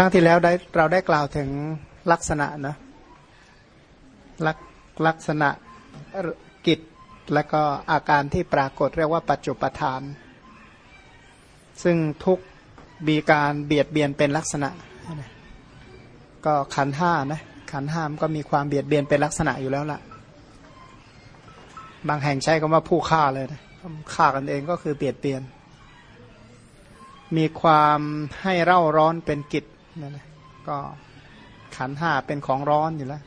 ครั้งที่แล้วได้เราได้กล่าวถึงลักษณะนะลักลักษณะกิจและก็อาการที่ปรากฏเรียกว่าปัจจุปทาน ซึ่งทุกมีการเบียดเบียนเป็นลักษณะ ก็ขันห้านะขันห้ามก็มีความเบียดเบียนเป็นลักษณะอยู่แล้วล่ะ บางแห่งใช้คำว่าผู้ฆ่าเลยนะฆ่ากันเองก็คือเบียดเบียน มีความให้เร่าร้อนเป็นกิจ นั่นนะก็ขันห้าเป็นของร้อนอยู่แล้ว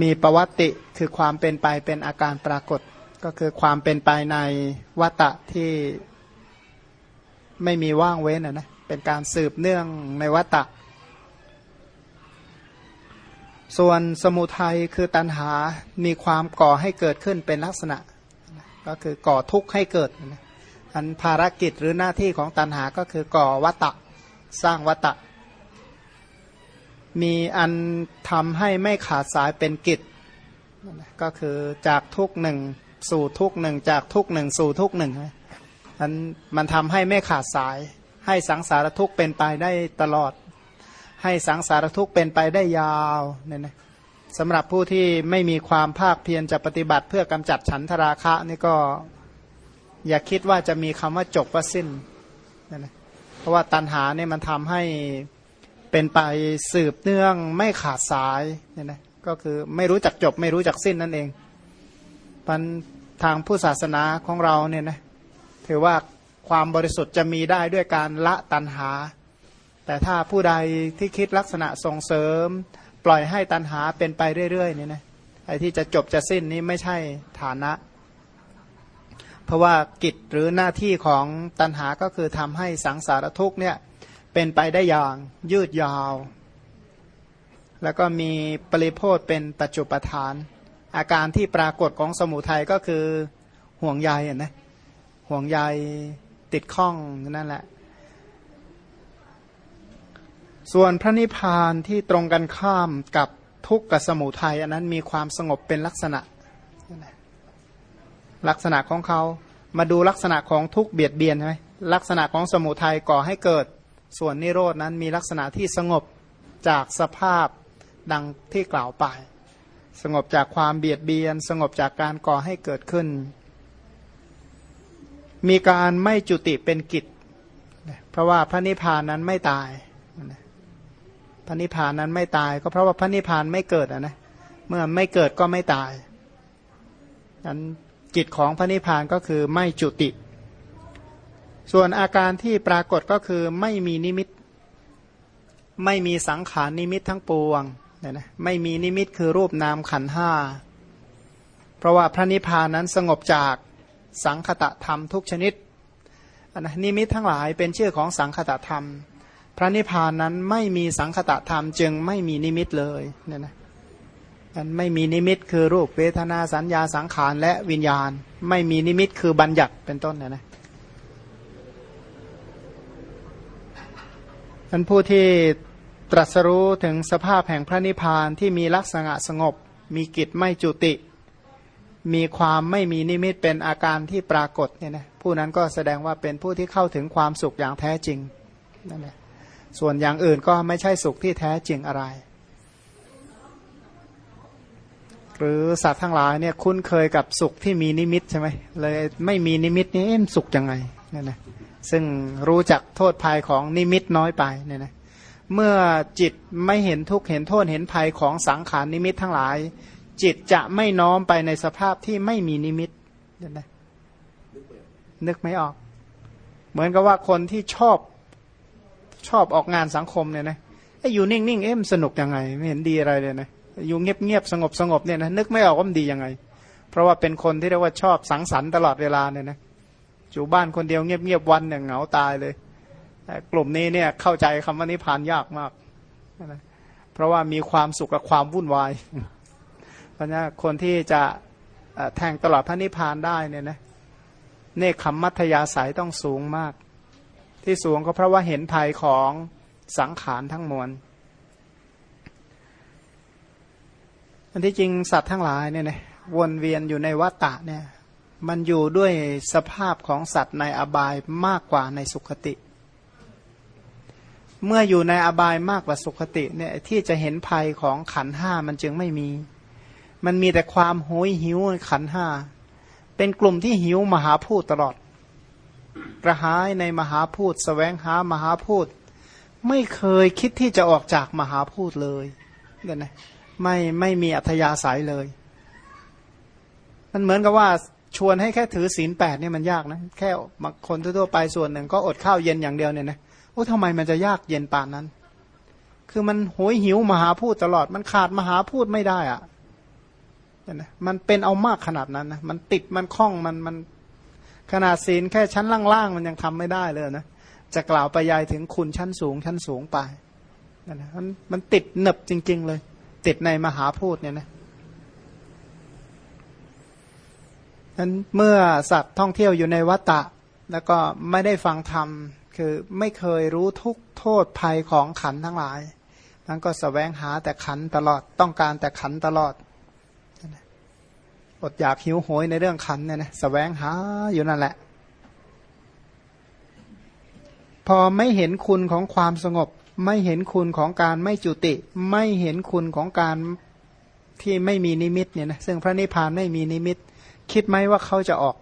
มีประวัติคือความเป็นไปเป็นอาการปรากฏ ก็คือความเป็นไปในวัตะที่ไม่มีว่างเว้นนะนะเป็นการสืบเนื่องในวัตะ ส่วนสมุทัยคือตัณหา มีความก่อให้เกิดขึ้นเป็นลักษณะ ก็คือก่อทุกข์ให้เกิด อันภารกิจหรือหน้าที่ของตัณหาก็คือก่อวัตะ สร้างวัตะ มีอันทำให้ไม่ขาดสายเป็นกิจ ก็คือจากทุกหนึ่งสู่ทุกหนึ่งจากทุกหนึ่งสู่ทุกหนึ่งมันมันทำให้ไม่ขาดสาย ให้สังสารทุกเป็นไปได้ตลอด ให้สังสารทุกเป็นไปได้ยาวเนี่ยนะสำหรับผู้ที่ไม่มีความภาคเพียรจะปฏิบัติเพื่อกำจัดฉันทราคะนี่ก็อย่าคิดว่าจะมีคำว่าจบว่าสิ้นนะนะ เพราะว่าตัณหาเนี่ยมันทำให้เป็นไปสืบเนื่องไม่ขาดสายเนี่ยนะก็คือไม่รู้จักจบ ไม่รู้จักสิ้นนั่นเองพันทางผู้ศาสนาของเราเนี่ยนะถือว่าความบริสุทธิ์จะมีได้ด้วยการละตัณหา แต่ถ้าผู้ใดที่คิดลักษณะส่งเสริม ปล่อยให้ตัณหาเป็นไปเรื่อยๆเนี่ยนะไอ้ที่จะจบจะสิ้นนี้ไม่ใช่ฐานะ เพราะว่ากิจหรือหน้าที่ของตัณหาก็คือทำให้สังสารทุกเนี่ยเป็นไปได้อย่างยืดยาว แล้วก็มีปริโพธเป็นปัจจุปทาน อาการที่ปรากฏของสมุทัยก็คือห่วงใยนะห่วงใยติดข้องนั่นแหละ ส่วนพระนิพพานที่ตรงกันข้ามกับทุกข์กับสมุทัยอันนั้นมีความสงบเป็นลักษณะ ลักษณะของเขา มาดูลักษณะของทุกเบียดเบียนใช่ไหมลักษณะของสมุทัยก่อให้เกิด ส่วนนิโรดนั้นมีลักษณะที่สงบจากสภาพดังที่กล่าวไป สงบจากความเบียดเบียน สงบจากการก่อให้เกิดขึ้น มีการไม่จุติเป็นกิจ เพราะว่าพระนิพพานนั้นไม่ตาย พระนิพพานนั้นไม่ตาย ก็เพราะว่าพระนิพพานไม่เกิดนะเมื่อไม่เกิดก็ไม่ตายนั้น กิจของพระนิพพานก็คือไม่จุติ ส่วนอาการที่ปรากฏก็คือไม่มีนิมิต ไม่มีสังขารนิมิตทั้งปวงเนี่ยนะไม่มีนิมิตคือรูปนามขันห้าเพราะว่าพระนิพพานนั้นสงบจากสังคตะธรรมทุกชนิดนะนิมิตทั้งหลายเป็นชื่อของสังคตะธรรม พระนิพพานนั้นไม่มีสังคตะธรรมจึงไม่มีนิมิตเลยเนี่ยนะ มันไม่มีนิมิตคือรูปเวทนาสัญญาสังขารและวิญญาณ ไม่มีนิมิตคือบัญญัติเป็นต้นเนี่ยนะท่านผู้ที่ตรัสรู้ถึงสภาพแห่งพระนิพพานที่มีลักษณะสงบ มีกิจไม่จุติ มีความไม่มีนิมิตเป็นอาการที่ปรากฏเนี่ยนะผู้นั้นก็แสดงว่าเป็นผู้ที่เข้าถึงความสุขอย่างแท้จริงนั่นแหละส่วนอย่างอื่นก็ไม่ใช่สุขที่แท้จริงอะไร หรือสัตว์ทั้งหลายเนี่ยคุ้นเคยกับสุขที่มีนิมิตใช่ไหมเลยไม่มีนิมิตนี้สุขยังไงเนี่ยนะซึ่งรู้จักโทษภัยของนิมิตน้อยไปเนี่ยนะเมื่อจิตไม่เห็นทุกข์เห็นโทษเห็นภัยของสังขารนิมิตทั้งหลาย จิตจะไม่น้อมไปในสภาพที่ไม่มีนิมิตเห็นไหมนึกไม่ออก เหมือนกับว่าคนที่ชอบชอบออกงานสังคมเนี่ยนะไออยู่นิ่งๆเอ็มสนุกยังไง ไม่เห็นดีอะไรเลยนะ อยู่เงียบๆสงบสงบเนี่ยนะนึกไม่ออกว่ามันดียังไง เพราะว่าเป็นคนที่เรียกว่าชอบสังสรรค์ตลอดเวลาเนี่ยนะอยู่บ้านคนเดียวเงียบๆวันเนี่ยเหงาตายเลยกลุ่มนี้เนี่ยเข้าใจคำว่านิพานยากมากนะเพราะว่ามีความสุขกับความวุ่นวายเพราะนั้คนที่จะแทงตลอดพระนิพพานได้เนี่ยนะเนคขมมัธยาสายต้องสูงมาก ที่สูงก็เพราะว่าเห็นภัยของสังขารทั้งมวล อันที่จริงสัตว์ทั้งหลายเนี่ยนะวนเวียนอยู่ในวัฏฏะเนี่ยมันอยู่ด้วยสภาพของสัตว์ในอบายมากกว่าในสุขติ เมื่ออยู่ในอบายมากกว่าสุขติเนี่ยที่จะเห็นภัยของขันห้ามันจึงไม่มี มันมีแต่ความโหยหิวขันห้าเป็นกลุ่มที่หิวมหาพูดตลอด กระหายในมหาพูดสแสวงหามหาพูด ไม่เคยคิดที่จะออกจากมหาพูดเลยเนี่ยนะ ไม่ไม่มีอัธยาศัยเลย มันเหมือนกับว่าชวนให้แค่ถือศีลแปดเนี่ยมันยากนะ แค่บางคนทั่วไปส่วนหนึ่งก็อดข้าวเย็นอย่างเดียวเนี่ยนะโอ้ทำไมมันจะยากเย็นป่านนั้น คือมันโหยหิวมหาพูดตลอด มันขาดมหาพูดไม่ได้อะนะมันเป็นเอามากขนาดนั้นนะมันติดมันคล้องมันมันขนาดศีลแค่ชั้นล่างๆมันยังทำไม่ได้เลยนะจะกล่าวไปยายถึงคุณชั้นสูงชั้นสูงไปนะมันมันติดหนึบจริง ๆ เลย ติดในมหาพูดเนี่ยนะนั้นเมื่อสัตว์ท่องเที่ยวอยู่ในวัตตะ แล้วก็ไม่ได้ฟังธรรม คือไม่เคยรู้ทุกโทษภัยของขันทั้งหลายนั้นก็สแสวงหาแต่ขันตลอดต้องการแต่ขันตลอดอดอยากหิวโหยในเรื่องขันเนี่ยนะสแสวงหาอยู่นั่นแหละ พอไม่เห็นคุณของความสงบ ไม่เห็นคุณของการไม่จุติ ไม่เห็นคุณของการที่ไม่มีนิมิตเนี่ยนะซึ่งพระนิพพานไม่มีนิมิต คิดไหมว่าเขาจะออก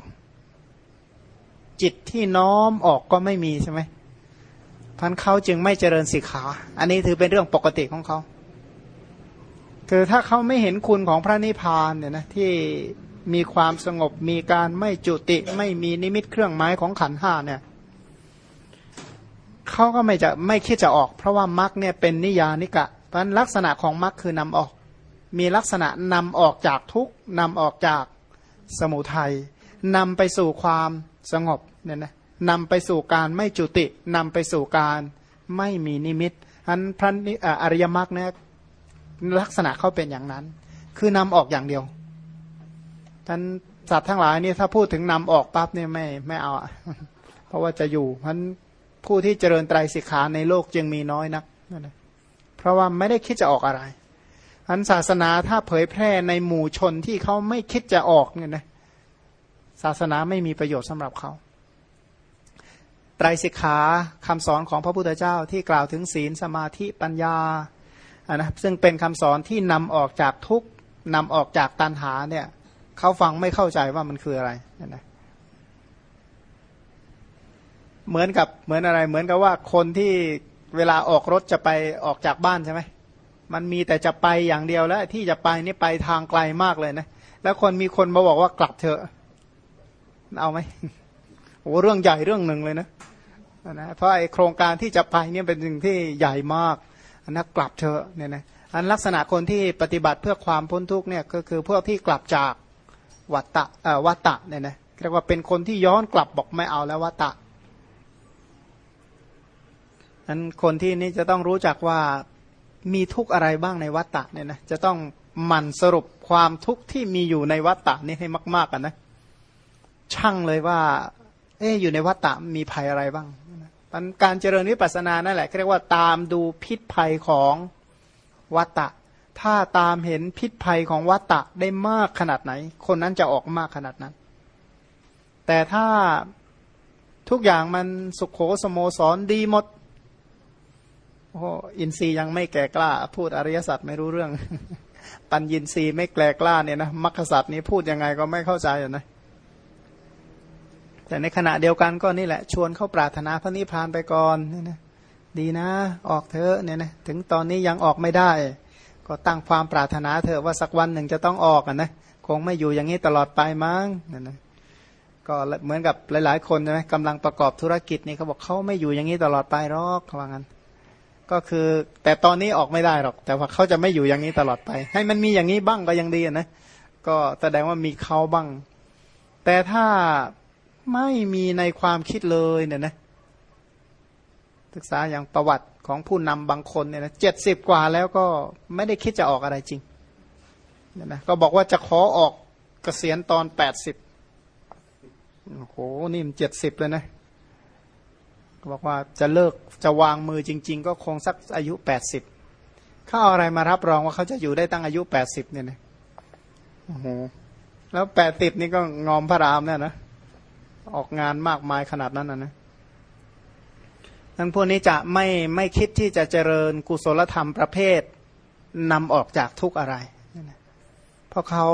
จิตที่น้อมออกก็ไม่มีใช่ไหมพันเขาจึงไม่เจริญสิกขา อันนี้ถือเป็นเรื่องปกติของเขาคือถ้าเขาไม่เห็นคุณของพระนิพพานเนี่ยนะที่มีความสงบมีการไม่จุติ ไม่มีนิมิตเครื่องไม้ของขันห้าเนี่ย เขาก็ไม่จะไม่คิดจะออก เพราะว่ามรรคเนี่ยเป็นนิยานิกะ เพราะลักษณะของมรรคคือนำออก มีลักษณะนำออกจากทุกนำออกจากสมุทัยนำไปสู่ความสงบเนี่ยนะนำไปสู่การไม่จุตินำไปสู่การไม่มีนิมิตอันพระอริยมรรคเนี่ยลักษณะเขาเป็นอย่างนั้น คือนำออกอย่างเดียวท่านสัตว์ทั้งหลายนี่ถ้าพูดถึงนำออกปั๊บเนี่ยไม่ไม่เอาเพราะว่าจะอยู่เพราะ ผู้ที่เจริญไตรสิกขาในโลกจึงมีน้อยนักเพราะว่าไม่ได้คิดจะออกอะไร อันศาสนาถ้าเผยแพร่ในหมู่ชนที่เขาไม่คิดจะออกเนี่ยนะศาสนาไม่มีประโยชน์สำหรับเขาไตรสิกขาคำสอนของพระพุทธเจ้าที่กล่าวถึงศีลสมาธิปัญญาอ่านะซึ่งเป็นคำสอนที่นำออกจากทุกนำออกจากตันหาเนี่ยเขาฟังไม่เข้าใจว่ามันคืออะไรนะ เหมือนกับเหมือนอะไร เหมือนกับว่าคนที่เวลาออกรถจะไปออกจากบ้านใช่ไหมมันมีแต่จะไปอย่างเดียวแล้ว ที่จะไปนี่ไปทางไกลมากเลยนะ แล้วคนมีคนมาบอกว่ากลับเถอะเอาไหมโอ้เรื่องใหญ่เรื่องหนึ่งเลยนะนะเพราะไอโครงการที่จะไปเนี่ยเป็นสิ่งที่ใหญ่มากอันนั้นกลับเถอะเนี่ยนะอันลักษณะคนที่ปฏิบัติเพื่อความพ้นทุกเนี่ยก็คือพวกที่กลับจากวัตตะเอ่อวัตตะเนี่ยนะเรียกว่าเป็นคนที่ย้อนกลับบอกไม่เอาแล้ววัตตะ นั้นคนที่นี่จะต้องรู้จักว่ามีทุกอะไรบ้างในวัตตะเนี่ยนะจะต้องหมั่นสรุปความทุกข์ที่มีอยู่ในวัตตะนี้ให้มาก ๆกันนะช่างเลยว่า เอ๊อยู่ในวัตตะมีภัยอะไรบ้างการเจริญวิปัสสนานั่นแหละเรียกว่าตามดูพิษภัยของวัตตะ ถ้าตามเห็นพิษภัยของวัตตะได้มากขนาดไหน คนนั้นจะออกมากขนาดนั้น แต่ถ้าทุกอย่างมันสุขโขสโมสรดีหมด โอ้อินทรีย์ยังไม่แก่กล้า พูดอริยสัจไม่รู้เรื่อง ปัญญินทรีย์ไม่แก่กล้าเนี่ยนะมรรคสัจนี้พูดยังไงก็ไม่เข้าใจนะแต่ในขณะเดียวกันก็นี่แหละ ชวนเข้าปรารถนาพระนิพพานไปก่อนนี่นะดีนะ ออกเถอะเนี่ยนะถึงตอนนี้ยังออกไม่ได้ ก็ตั้งความปรารถนาเถอะว่าสักวันหนึ่งจะต้องออกอะนะคงไม่อยู่อย่างนี้ตลอดไปมั้งนั่นนะก็เหมือนกับหลาย ๆ คนใช่ไหมกำลังประกอบธุรกิจนี่เขาบอกเขาไม่อยู่อย่างนี้ตลอดไปหรอกเขาว่างั้น ก็คือแต่ตอนนี้ออกไม่ได้หรอก แต่ว่าเขาจะไม่อยู่อย่างนี้ตลอดไป ให้มันมีอย่างนี้บ้างก็ยังดีนะก็แสดงว่ามีเขาบ้าง แต่ถ้าไม่มีในความคิดเลยเนี่ยนะศึกษาอย่างประวัติของผู้นำบางคนเนี่ยนะเจ็ดสิบกว่าแล้วก็ไม่ได้คิดจะออกอะไรจริงเนี่ยนะก็บอกว่าจะขอออกเกษียณตอนแปดสิบโอ้โหนี่มันเจ็ดสิบเลยนะ บอกว่าจะเลิกจะวางมือจริง ๆ ก็คงสักอายุแปดสิบเขาเอาอะไรมารับรองว่าเขาจะอยู่ได้ตั้งอายุแปดสิบเนี่ยนะโอ้โหแล้วแปดสิบนี่ก็งอมพระรามเนี่ยนะ ออกงานมากมายขนาดนั้นนะนะทั้งพวกนี้จะไม่ไม่คิดที่จะเจริญกุศลธรรมประเภทนำออกจากทุกข์อะไร เพราะเขา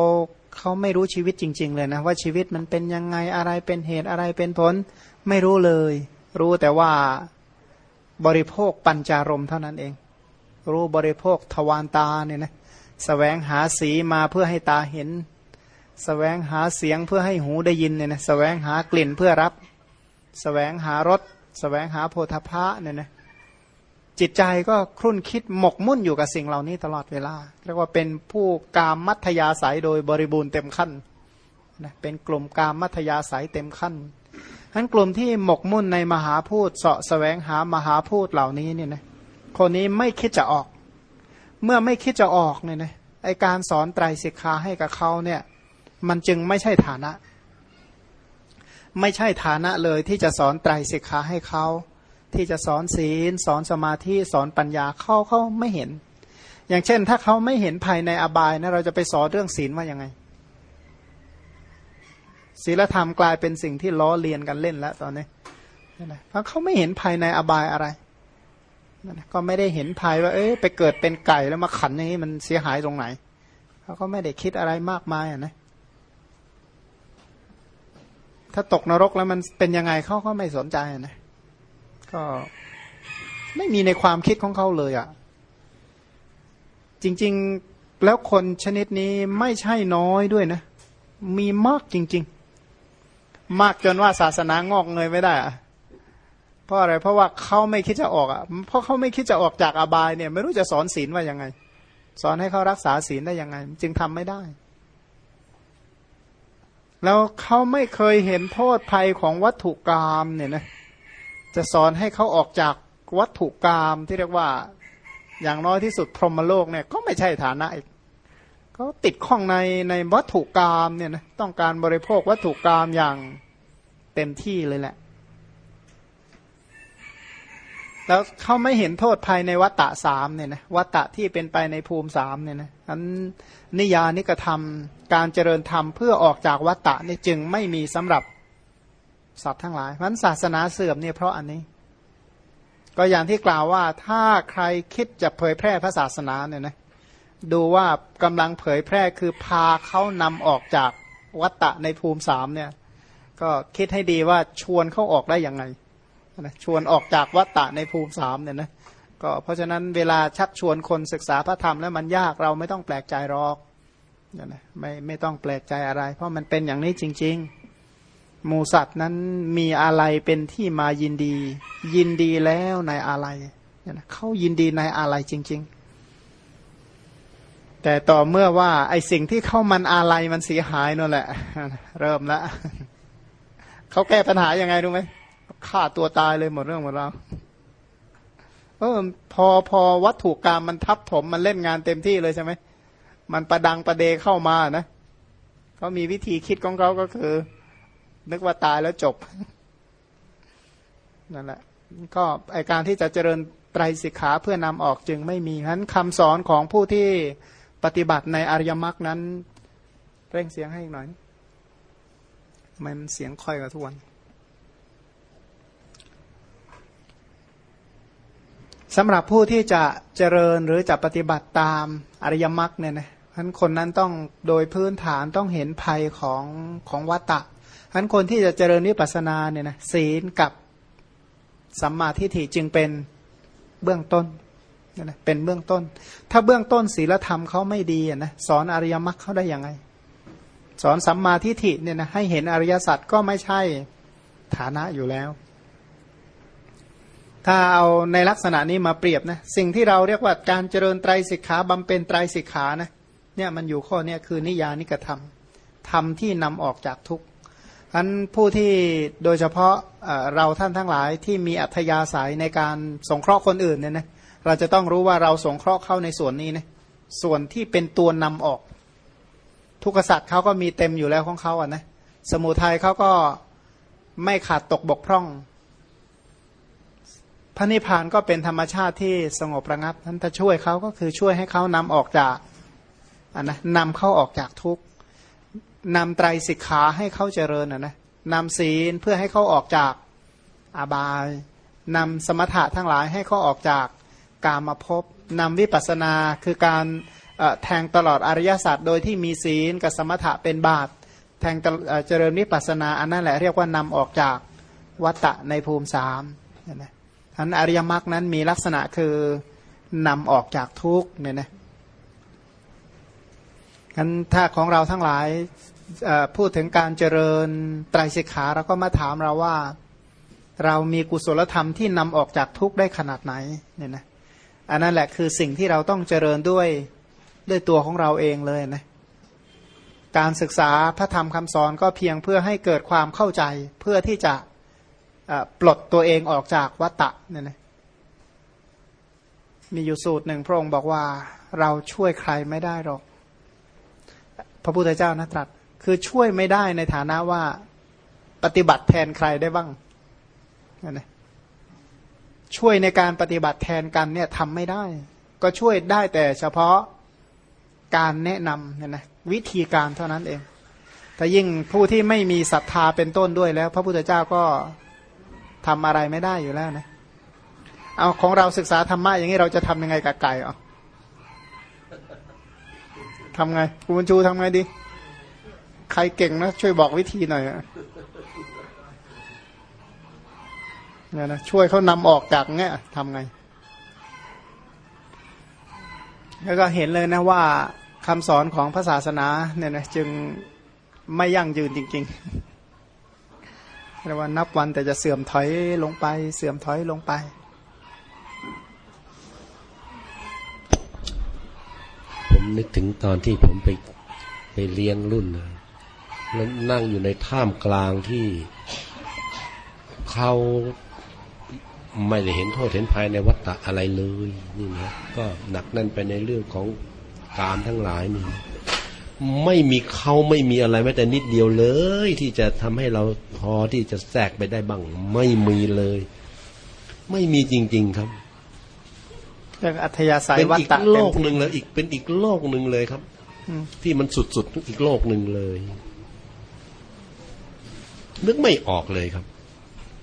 เขาไม่รู้ชีวิตจริง ๆ เลยนะ ว่าชีวิตมันเป็นยังไงอะไรเป็นเหตุอะไรเป็นผล ไม่รู้เลย รู้แต่ว่าบริโภคปัญจารมเท่านั้นเอง รู้บริโภคทวารตาเนี่ยนะสแสวงหาสีมาเพื่อให้ตาเห็นสแสวงหาเสียงเพื่อให้หูได้ยินเนี่ยนะสแสวงหากลิ่นเพื่อรับสแสวงหารสสแสวงหาโพธพะเนี่ยนะจิตใจก็ครุ่นคิดหมกมุ่นอยู่กับสิ่งเหล่านี้ตลอดเวลาเรียกว่าเป็นผู้กามมัธยาสายโดยบริบูรณ์เต็มขั้นนะเป็นกลุ่มกามมัธยาสายเต็มขั้น ทั้นกลุ่มที่หมกมุ่นในมหาพูดเสาะแสวงหามหาพูดเหล่านี้เนี่ยนะคนนี้ไม่คิดจะออก เมื่อไม่คิดจะออกเนี่ยนะไอการสอนไตรสิกขาให้กับเขาเนี่ย มันจึงไม่ใช่ฐานะ ไม่ใช่ฐานะเลยที่จะสอนไตรสิกขาให้เขาที่จะสอนศีล สอนสมาธิสอนปัญญาเขาเขาไม่เห็น อย่างเช่น ถ้าเขาไม่เห็นภายในอบายนะเราจะไปสอนเรื่องศีลว่ายังไง ศีลธรรมกลายเป็นสิ่งที่ล้อเลียนกันเล่นแล้วตอนนี้เพราะเขาไม่เห็นภายในอบายอะไรก็ไม่ได้เห็นภายว่า เอ๊ะไปเกิดเป็นไก่แล้วมาขันอย่างนี้มันเสียหายตรงไหนเขาก็ไม่ได้คิดอะไรมากมายอะนะถ้าตกนรกแล้วมันเป็นยังไงเขาก็ไม่สนใจนะ ก็ไม่มีในความคิดของเขาเลยอะ จริง ๆแล้วคนชนิดนี้ไม่ใช่น้อยด้วยนะ มีมากจริงๆ มากจนว่าศาสนางอกเงยไม่ได้อะเพราะอะไรเพราะว่าเขาไม่คิดจะออกอะเพราะเขาไม่คิดจะออกจากอบายเนี่ย ไม่รู้จะสอนศีลว่ายังไง สอนให้เขารักษาศีลได้ยังไง จึงทำไม่ได้ แล้วเขาไม่เคยเห็นโทษภัยของวัตถุกรรมเนี่ยนะจะสอนให้เขาออกจากวัตถุกรรมที่เรียกว่าอย่างน้อยที่สุดพรหมโลกเนี่ยก็ไม่ใช่ฐานะอีก เขาติดข้องในในวัตถุกรรมเนี่ยนะต้องการบริโภควัตถุกรรมอย่างเต็มที่เลยแหละ แล้วเขาไม่เห็นโทษภายในวัตตะสามเนี่ยนะวัตตะที่เป็นไปในภูมิสามเนี่ยนะนั้นนิยานิกระทำการเจริญธรรมเพื่อออกจากวัตตะนี่จึงไม่มีสำหรับสัตว์ทั้งหลายเพราะศาสนาเสื่อมเนี่ยเพราะอันนี้ ก็อย่างที่กล่าวว่าถ้าใครคิดจะเผยแพร่พระศาสนาเนี่ยนะ ดูว่ากำลังเผยแพร่คือพาเขานำออกจากวัตตะในภูมิสามเนี่ย ก็คิดให้ดีว่าชวนเขาออกได้ยังไงนะชวนออกจากวัตตะในภูมิสามเนี่ยนะก็เพราะฉะนั้นเวลาชักชวนคนศึกษาพระธรรมแล้วมันยากเราไม่ต้องแปลกใจหรอกนะไม่ไม่ต้องแปลกใจอะไร เพราะมันเป็นอย่างนี้จริง ๆ หมูสัตว์นั้นมีอะไรเป็นที่มายินดี ยินดีแล้วในอะไรเขายินดีในอะไรจริง ๆ แต่ต่อเมื่อว่า ไอสิ่งที่เข้ามันอะไรมันเสียหายนั่นแหละ เริ่มแล้วเขาแก้ปัญหายังไงรู้ไหมฆ่าตัวตายเลยหมดเรื่องหมดราวเออพอพอวัตถุกรรมมันทับถมมันเล่นงานเต็มที่เลยใช่ไหมมันประดังประเดเข้ามานะเขามีวิธีคิดของเขาก็คือ นึกว่าตายแล้วจบนั่นแหละ ก็ไอการที่จะเจริญไตรสิกขาเพื่อนำออกจึงไม่มีฉะนั้นคำสอนของผู้ที่ ปฏิบัติในอริยมรรคนั้น เร่งเสียงให้อีกหน่อยมันเสียงค่อยกว่าทุกวันสำหรับผู้ที่จะเจริญหรือจะปฏิบัติตามอริยมรรคเนี่ยนะท่านคนนั้นต้องโดยพื้นฐานต้องเห็นภัยของของวัตตะท่านคนที่จะเจริญวิปัสสนาเนี่ยนะศีลกับสัมมาทิฏฐิจึงเป็นเบื้องต้น นะเป็นเบื้องต้น ถ้าเบื้องต้นศีลธรรมเขาไม่ดีนะสอนอริยมรรคเขาได้ยังไง สอนสัมมาทิฏฐิเนี่ยนะให้เห็นอริยสัจก็ไม่ใช่ฐานะอยู่แล้ว ถ้าเอาในลักษณะนี้มาเปรียบนะสิ่งที่เราเรียกว่าการเจริญไตรสิกขาบำเพ็ญไตรสิกขานะเนี่ยมันอยู่ข้อนี้คือนิยานิกธรรมธรรมที่นำออกจากทุกข์ฉะนั้นผู้ที่โดยเฉพาะเราท่านทั้งหลายที่มีอัธยาศัยในการสงเคราะห์คนอื่นเนี่ยนะ เราจะต้องรู้ว่าเราสงเคราะห์เข้าในส่วนนี้นะส่วนที่เป็นตัวนำออก ทุกษัตริย์เขาก็มีเต็มอยู่แล้วของเขาอะนะสมุทัยเขาก็ไม่ขาดตกบกพร่อง พระนิพพานก็เป็นธรรมชาติที่สงบระงับท่านจะช่วยเขาก็คือช่วยให้เขานำออกจากอะนะนำเขาออกจากทุกข์นำไตรสิกขาให้เขาเจริญอะนะนำศีลเพื่อให้เขาออกจากอาบายนำสมถะทั้งหลายให้เขาออกจาก กามาพบนำวิปัสนาคือการแทงตลอดอริยศาสัจโดยที่มีศีลกับสมถะเป็นบาตแทงเจริญวิปัสนาอันนั้นแหละเรียกว่านำออกจากวัตตะในภูมิสามนะทั้นอริยมรรคนั้นมีลักษณะคือนำออกจากทุกเนี่ยนะงั้นถ้าของเราทั้งหลายพูดถึงการเจริญไตรสิกขาเราก็มาถามเราว่า เรามีกุศลธรรมที่นำออกจากทุกข์ได้ขนาดไหนเนี่ยนะ อันนั้นแหละคือสิ่งที่เราต้องเจริญด้วยด้วยตัวของเราเองเลยนะการศึกษาพระธรรมคำสอนก็เพียงเพื่อให้เกิดความเข้าใจเพื่อที่จะปลดตัวเองออกจากวัตตะเนี่ยนะมีอยู่สูตรหนึ่งพระองค์บอกว่าเราช่วยใครไม่ได้หรอก พระพุทธเจ้านะตรัส คือช่วยไม่ได้ในฐานะว่าปฏิบัติแทนใครได้บ้างนะ ช่วยในการปฏิบัติแทนกันเนี่ยทำไม่ได้ ก็ช่วยได้แต่เฉพาะการแนะนำเนี่ยนะวิธีการเท่านั้นเองแต่ยิ่งผู้ที่ไม่มีศรัทธาเป็นต้นด้วยแล้ว พระพุทธเจ้าก็ทำอะไรไม่ได้อยู่แล้วนะเอาของเราศึกษาธรรมะอย่างนี้เราจะทำยังไงกับไก่อะทำไงคุณบรรจูทำไงดี ใครเก่งนะช่วยบอกวิธีหน่อยอะ เนี่ยนะช่วยเขานำออกจากเงี้ยทำไง แล้วก็เห็นเลยนะว่าคำสอนของพระศาสนาเนี่ยนะจึงไม่ยั่งยืนจริงๆเรียกว่านับวันแต่จะเสื่อมถอยลงไป เสื่อมถอยลงไป ผมนึกถึงตอนที่ผมไปไปเลี้ยงรุ่นนะแล้วนั่งอยู่ในท่ามกลางที่เขา ไม่ได้เห็นโทษเห็นภัยในวัฏฏะอะไรเลยนี่นะก็หนักแน่นไปในเรื่องของกามทั้งหลายนี่ไม่มีเขาไม่มีอะไรแม้แต่นิดเดียวเลย ที่จะทำให้เราพอที่จะแทรกไปได้บ้าง ไม่มีเลย ไม่มีจริง ๆครับเรื่องอัธยาศัยเป็นอีกโลกหนึ่งเลยอีกเป็นอีกโลกหนึ่งเลยครับที่มันสุดๆอีกโลกหนึ่งเลย นึกไม่ออกเลยครับ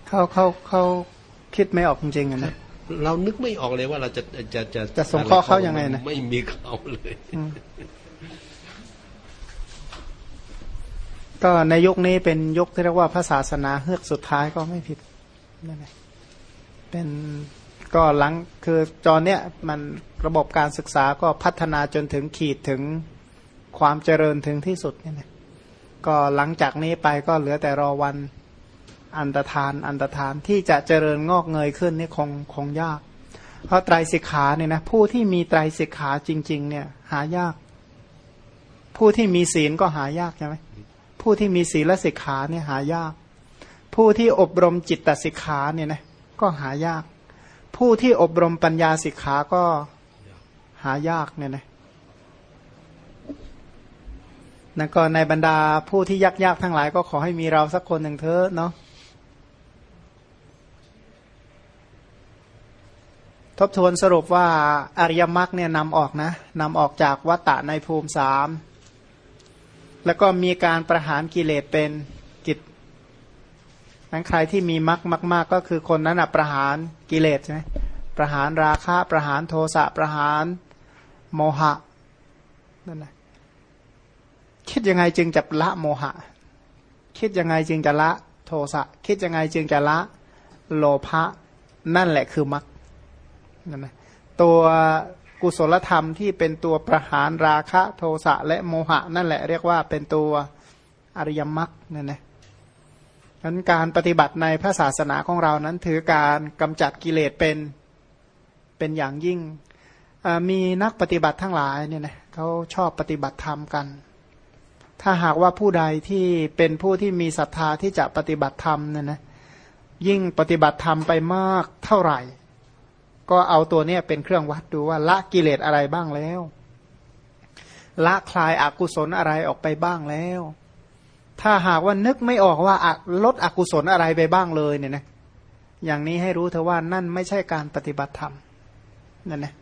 เขาเขาเขา คิดไม่ออกจริงๆนะเรานึกไม่ออกเลยว่าเราจะจะจะจะส่งข้อเขายังไงนะไม่มีเขาเลยก็ในยุคนี้เป็นยุคที่เรียกว่าพระศาสนาเฮือกสุดท้ายก็ไม่ผิดนั่นแหละเป็นก็หลังคือจอเนี้ยมันระบบการศึกษาก็พัฒนาจนถึงขีดถึงความเจริญถึงที่สุดเนี่ยนะก็หลังจากนี้ไปก็เหลือแต่รอวัน อันตรธานอันตรธานที่จะเจริญงอกเงยขึ้นนี่คงคงยาก เพราะไตรสิกขาเนี่ยนะผู้ที่มีไตรสิกขาจริง ๆ เนี่ย หายาก ผู้ที่มีศีลก็หายากใช่ไหมผู้ที่มีศีลสิกขาเนี่ยหายาก ผู้ที่อบรมจิตตสิกขาเนี่ยนะก็หายาก ผู้ที่อบรมปัญญาสิกขาก็หายากเนี่ยนะนั่นก็ในบรรดาผู้ที่ยากๆทั้งหลายก็ขอให้มีเราสักคนหนึ่งเถอะเนาะ ทบทวนสรุปว่าอริยมรรคเนี่ยนำออกนะนำออกจากวัตตะในภูมิสามแล้วก็มีการประหารกิเลสเป็นกิจนั้นใครที่มีมรรคมาก ๆ ก็คือคนนั้นอะประหารกิเลสใช่ไหมประหารราคะประหารโทสะประหารโมหะนั่นแหละคิดยังไงจึงจะละโมหะ คิดยังไงจึงจะละโทสะคิดยังไงจึงจะละโลภะนั่นแหละคือมรรค นะตัวกุศลธรรมที่เป็นตัวประหารราคะโทสะและโมหะ นั่นแหละเรียกว่าเป็นตัวอริยมรรคนั่นนะนั้นการปฏิบัติในพระศาสนาของเรานั้นถือการกำจัดกิเลสเป็นเป็นอย่างยิ่ง มีนักปฏิบัติทั้งหลายเนี่ยนะเขาชอบปฏิบัติธรรมกัน ถ้าหากว่าผู้ใดที่เป็นผู้ที่มีศรัทธาที่จะปฏิบัติธรรมเนี่ยนะยิ่งปฏิบัติธรรมไปมากเท่าไหร่ ก็เอาตัวเนี้ยเป็นเครื่องวัดดูว่าละกิเลสอะไรบ้างแล้ว ละคลายอากุศลอะไรออกไปบ้างแล้ว ถ้าหากว่านึกไม่ออกว่าลดอกุศลอะไรไปบ้างเลยเนี่ยนะอย่างนี้ให้รู้เถอว่านั่นไม่ใช่การปฏิบัติธรรมนั่นนะ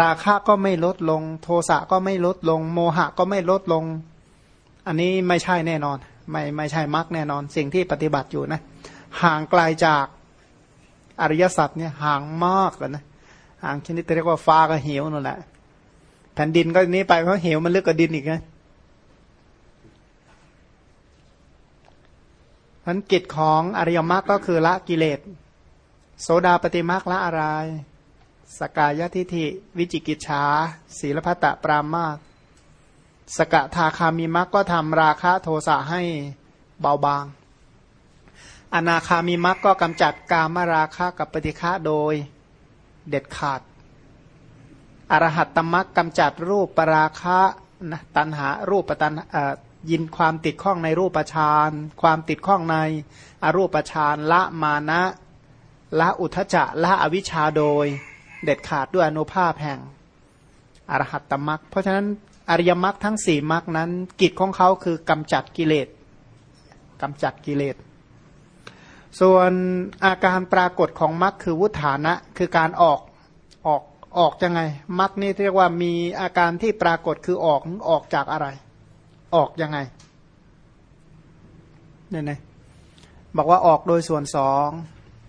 ราคะก็ไม่ลดลง โทสะก็ไม่ลดลง โมหะก็ไม่ลดลง อันนี้ไม่ใช่แน่นอน ไม่ไม่ใช่มรรคแน่นอน สิ่งที่ปฏิบัติอยู่นะ ห่างไกลาจาก อริยสัจเนี่ยห่างมากแล้วนะห่างชนิดที่เรียกว่าฟ้ากับเหวนั่นแหละแผ่นดินก็นี้ไปเพราะเหวมันลึกกว่าดินอีกนะพันกิจของอริยมรรคก็คือละกิเลสโสดาปฏิมรรคละอะไร สกายทิฐิ วิจิกิจฉาศีลพัตตปรามาสสกทาคามีมรรคก็ทำราคะโทสะให้เบาบาง อนาคามีมรรคก็กำจัดกามราคะกับปฏิฆะโดยเด็ดขาด อรหัตตมรรคกำจัดรูปปราคะนะตันหารูปตันยินความติดข้องในรูปฌานความติดข้องในอรูปฌานละมานะละอุทจจะละอวิชชาโดย เด็ดขาดด้วยอนุภาพแห่งอรหัตตมรรคเพราะฉะนั้นอริยมรรคทั้งสี่มรรคนั้น กิจของเขาคือกำจัดกิเลสกำจัดกิเลส ส่วนอาการปรากฏของมรรคคือวุฒานะ คือการออกออกออกยังไงมรรคนี่เรียกว่ามีอาการที่ปรากฏคือออกออกจากอะไร ออกยังไงเนี่ยนะบอกว่าออกโดยส่วนสอง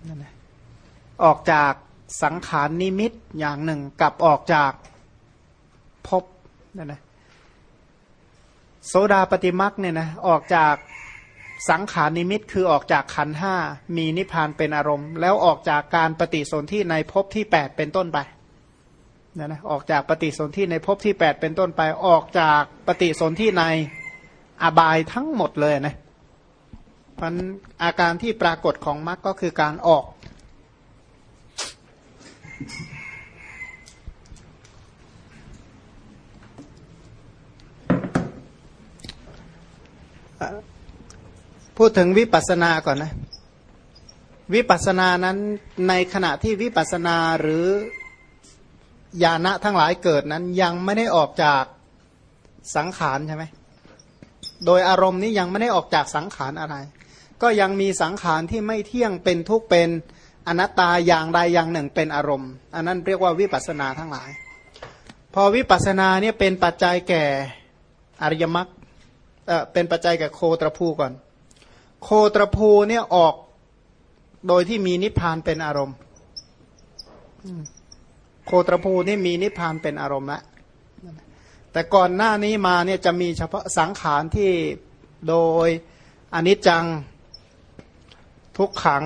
เนี่ยนะออกจากสังขารนิมิตอย่างหนึ่งกับออกจากพบเนี่ยนะโสดาปฏิมักเนี่ยนะออกจาก สังขารนิมิตคือออกจากขันห้ามีนิพพานเป็นอารมณ์ แล้วออกจากการปฏิสนธิในภพที่แปดเป็นต้นไปนี่ยนะออกจากปฏิสนธิในภพที่แปดเป็นต้นไป ออกจากปฏิสนธิในอบายทั้งหมดเลยนะพันอาการที่ปรากฏของมรรคก็คือการออก พูดถึงวิปัสสนาก่อนนะ วิปัสสนานั้นในขณะที่วิปัสสนาหรือญาณะทั้งหลายเกิดนั้นยังไม่ได้ออกจากสังขารใช่ไหมโดยอารมณ์นี้ยังไม่ได้ออกจากสังขารอะไร ก็ยังมีสังขารที่ไม่เที่ยงเป็นทุกเป็นอนัตตาอย่างใดอย่างหนึ่งเป็นอารมณ์ อันนั้นเรียกว่าวิปัสสนาทั้งหลาย พอวิปัสนาเนี่ยเป็นปัจจัยแก่อริยมรรคเออเป็นปัจจัยแก่โคตรภูก่อน โคตรภูเนี่ยออกโดยที่มีนิพพานเป็นอารมณ์ โคตรภูนี่มีนิพพานเป็นอารมณ์ละแต่ก่อนหน้านี้มาเนี่ยจะมีเฉพาะสังขารที่โดยอนิจจังทุกขัง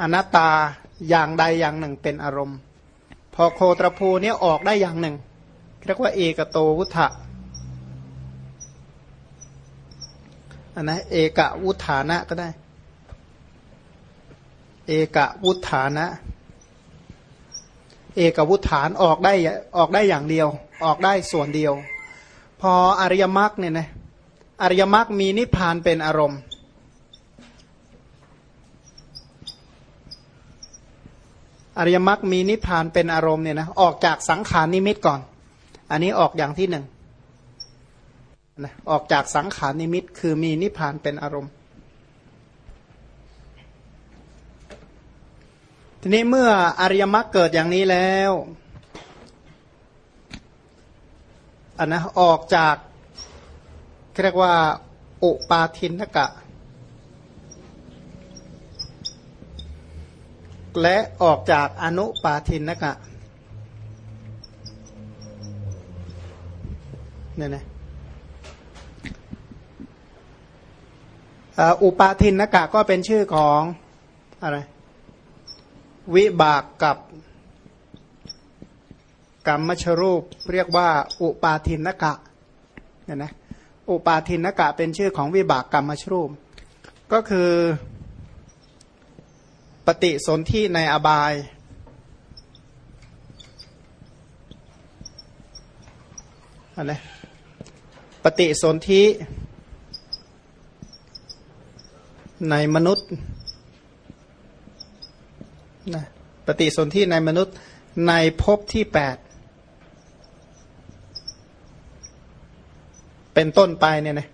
อนัตตาอย่างใดอย่างหนึ่งเป็นอารมณ์ พอโคตรภูเนี่ยออกได้อย่างหนึ่งเรียกว่าเอกโตวุฒะ อันนะเอกวุฒานะก็ได้ เอกวุฒานะ เอกวุฒานออกได้ออกได้อย่างเดียว ออกได้ส่วนเดียว พออริยมรรคเนี่ยนะอริยมรรคมีนิพพานเป็นอารมณ์อริยมรรคมีนิพพานเป็นอารมณ์เนี่ยนะออกจากสังขารนิมิตก่อน อันนี้ออกอย่างที่หนึ่ง นะออกจากสังขารนิมิตคือมีนิพพานเป็นอารมณ์ ทีนี้เมื่ออริยมรรคเกิดอย่างนี้แล้วอันนะออกจากเรียกว่าอุปาทินกะ และออกจากอนุปาทินนกะเนี่ยนะ อุปาทินนกะก็เป็นชื่อของอะไรวิบากกับกรรมชรูปเรียกว่า อุปาทินนกะเนี่ยนะอุปาทินนกะเป็นชื่อของวิบากกรรมชรูป ก็คือปฏิสนธิในอบาย อะไร ปฏิสนธิ ในมนุษย์นะปฏิสนธิในมนุษย์ในภพที่แปดเป็นต้นไปเนี่ยนะ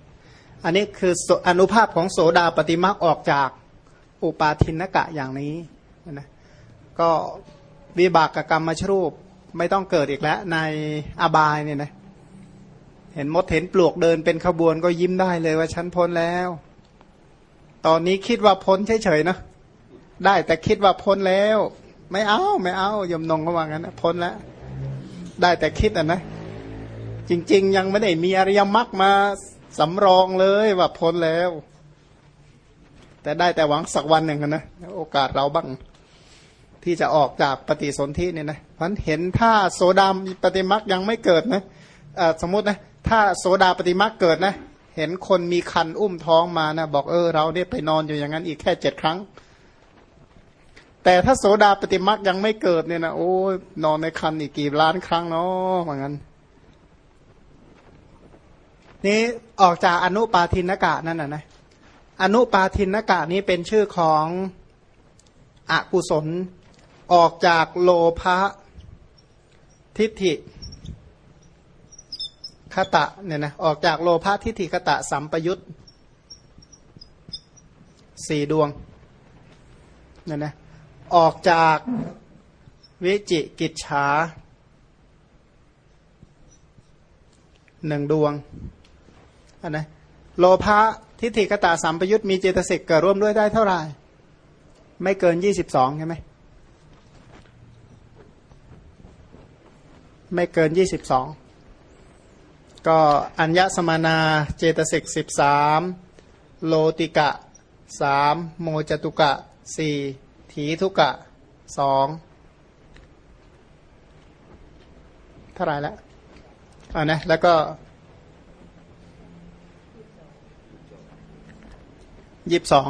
อันนี้คืออนุภาพของโสดาปฏิมาออกจากอุปาทินกะอย่างนี้นะก็วิบากกรรมมาชรูปไม่ต้องเกิดอีกแล้ว ในอบายเนี่ยนะเห็นมดเห็นปลวกเดินเป็นขบวนก็ยิ้มได้เลยว่าฉันพ้นแล้ว ตอนนี้คิดว่าพ้นเฉยๆนะได้แต่คิดว่าพ้นแล้ว ไม่เอาไม่เอายมนงก็ว่างั้นนะพ้นแล้วได้แต่คิดอะนะ จริง ๆ ยังไม่ได้มีอริยมรรคมาสำรองเลยว่าพ้นแล้ว แต่ได้แต่หวังสักวันหนึ่งนะโอกาสเราบ้าง ที่จะออกจากปฏิสนธิเนี่ยนะพันเห็นถ้าโสดามปฏิมรรคยังไม่เกิดนะสมมตินะ ถ้าโสดาปฏิมรรคเกิดนะ เห็นคนมีคันอุ้มท้องมานะบอกเออเราเนี่ยไปนอนอยู่อย่างนั้นอีกแค่เจ็ดครั้ง แต่ถ้าโสดาปฏิมรรคยังไม่เกิดเนี่ยนะโอ้นอนในคันอีกกี่ล้านครั้งเนาะเหมือนกันนี้ออกจากอนุปาทินกะนั่นนะนะอนุปาทินกะนี้เป็นชื่อของอกุศล ออกจากโลภะทิฏฐิ คตะเนี่ยนะออกจากโลภะทิฏฐิคตะสัมปยุตสี่ดวงเนี่ยนะออกจากวิจิกิจฉาหนึ่งดวงอันนะโลภะทิฏฐิคตะสัมปยุตมีเจตสิกเกิดร่วมด้วยได้เท่าไหร่ ไม่เกินยี่สิบสองใช่ไหมไม่เกินยี่สิบสอง ก็อัญญสมานาเจตสิกสิบสามโลติกะสามโมจตุกะสี่ถีทุกะสองเท่าไรแล้วอ่านะแล้วก็ยีบสอง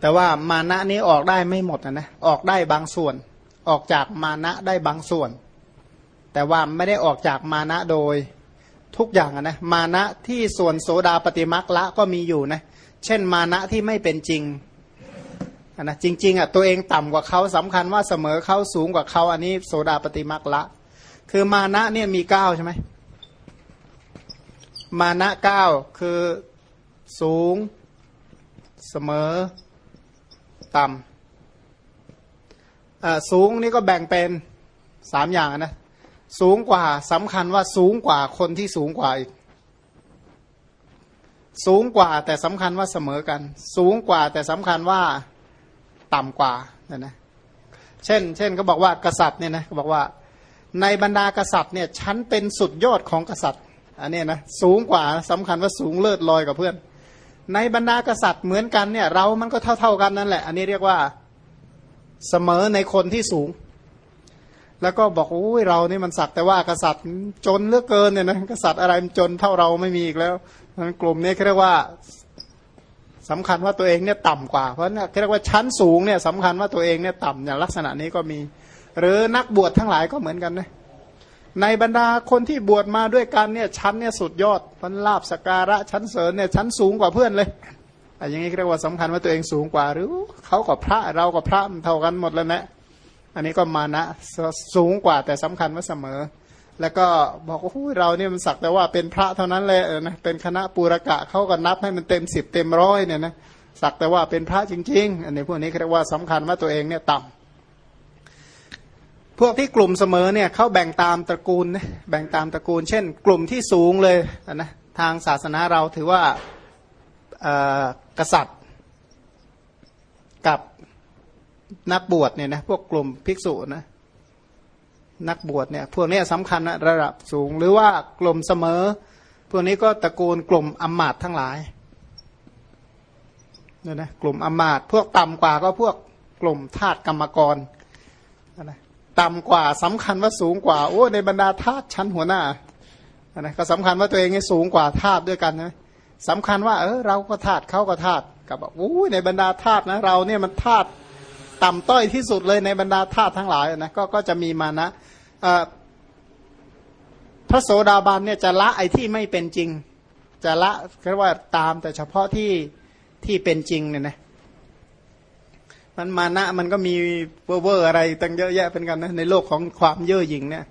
แต่ว่ามานะนี้ออกได้ไม่หมดนะนะออกได้บางส่วน ออกจากมานะได้บางส่วน แต่ว่าไม่ได้ออกจากมานะโดย ทุกอย่างนะมานะที่ส่วนโสดาปฏิมักละก็มีอยู่นะเช่นมานะที่ไม่เป็นจริงนะจริงๆอะตัวเองต่ำกว่าเขาสำคัญว่าเสมอเขาสูงกว่าเขาอันนี้โสดาปฏิมักละ คือมานะเนี่ยมีเก้าใช่ไหมมานะเก้าคือสูงเสมอต่ำสูงนี่ก็แบ่งเป็นสามอย่างนะ สูงกว่าสำคัญว่าสูงกว่าคนที่สูงกว่าอีก สูงกว่าแต่สำคัญว่าเสมอกัน สูงกว่าแต่สำคัญว่าต่ำกว่าเนี่ยนะเช่น เช่นก็บอกว่ากษัตริย์เนี่ยนะเขาบอกว่า ในบรรดากษัตริย์เนี่ยฉันเป็นสุดยอดของกษัตริย์อันนี้นะสูงกว่าสำคัญว่าสูงเลิศลอยกับเพื่อน ในบรรดากษัตริย์เหมือนกันเนี่ย เรามันก็เท่าเท่ากันนั่นแหละ อันนี้เรียกว่าเสมอในคนที่สูง แล้วก็บอกโอ้ยเรานี่มันสักแต่ว่ากษัตริย์จนเหลือเกินเนี่ยนะกษัตริย์อะไรมันจนเท่าเราไม่มีอีกแล้วมันกลุ่มนี้เขาเรียกว่าสำคัญว่าตัวเองเนี่ยต่ำกว่าเพราะนี่เรียกว่าชั้นสูงเนี่ยสำคัญว่าตัวเองเนี่ยต่ำอย่างลักษณะนี้ก็มี หรือนักบวชทั้งหลายก็เหมือนกันนะในบรรดาคนที่บวชมาด้วยกันเนี่ยชั้นเนี่ยสุดยอดพันลาบสการะชั้นเสริญเนี่ยชั้นสูงกว่าเพื่อนเลยอย่างนี้เรียกว่าสำคัญว่าตัวเองสูงกว่า หรือเขากับพระเรากับพระมันเท่ากันหมดแล้วนะ อันนี้ก็มานะสูงกว่าแต่สำคัญว่าเสมอ แล้วก็บอกว่าเราเนี่ยมันสักแต่ว่าเป็นพระเท่านั้นแหละนะเป็นคณะปูรกะเขาก็นับให้มันเต็มสิบเต็มร้อยเนี่ยนะสักแต่ว่าเป็นพระจริง ๆ อันนี้พวกนี้เรียกว่าสำคัญว่าตัวเองเนี่ยต่ำพวกที่กลุ่มเสมอเนี่ยเขาแบ่งตามตระกูลแบ่งตามตระกูล เช่น กลุ่มที่สูงเลยนะทางศาสนาเราถือว่ากษัตริย์กับ นักบวชเนี่ยนะพวกกลุ่มภิกษุนะนักบวชเนี่ยพวกนี้สำคัญนะระดับสูง หรือว่ากลุ่มเสมอ พวกนี้ก็ตระกูลกลุ่มอมมาตทั้งหลายเนี่ยนะกลุ่มอมมาตพวกต่ำกว่าก็พวกกลุ่มทาตุกรรมกรนะต่ำกว่าสำคัญว่าสูงกว่าโอ้ในบรรดาทาตุชั้นหัวหน้านะก็สำคัญว่าตัวเองนี่สูงกว่าทาตุด้วยกันนะสำคัญว่าเออเราก็ทาตุเขาก็ทาตุกับบอกโอ้ในบรรดาทาตุนะเราเนี่ยมันทาตุ ต่ำต้อยที่สุดเลยในบรรดาธาตุทั้งหลายนะก็ก็จะมีมานะพระโสดาบันเนี่ยจะละไอ้ที่ไม่เป็นจริง จะละเรียกว่าตามแต่เฉพาะที่ที่เป็นจริงเนี่ยนะมันมานะมันก็มีเวอร์อะไรตั้งเยอะแยะเป็นกันนะในโลกของความเย่อหยิ่งเนี่ย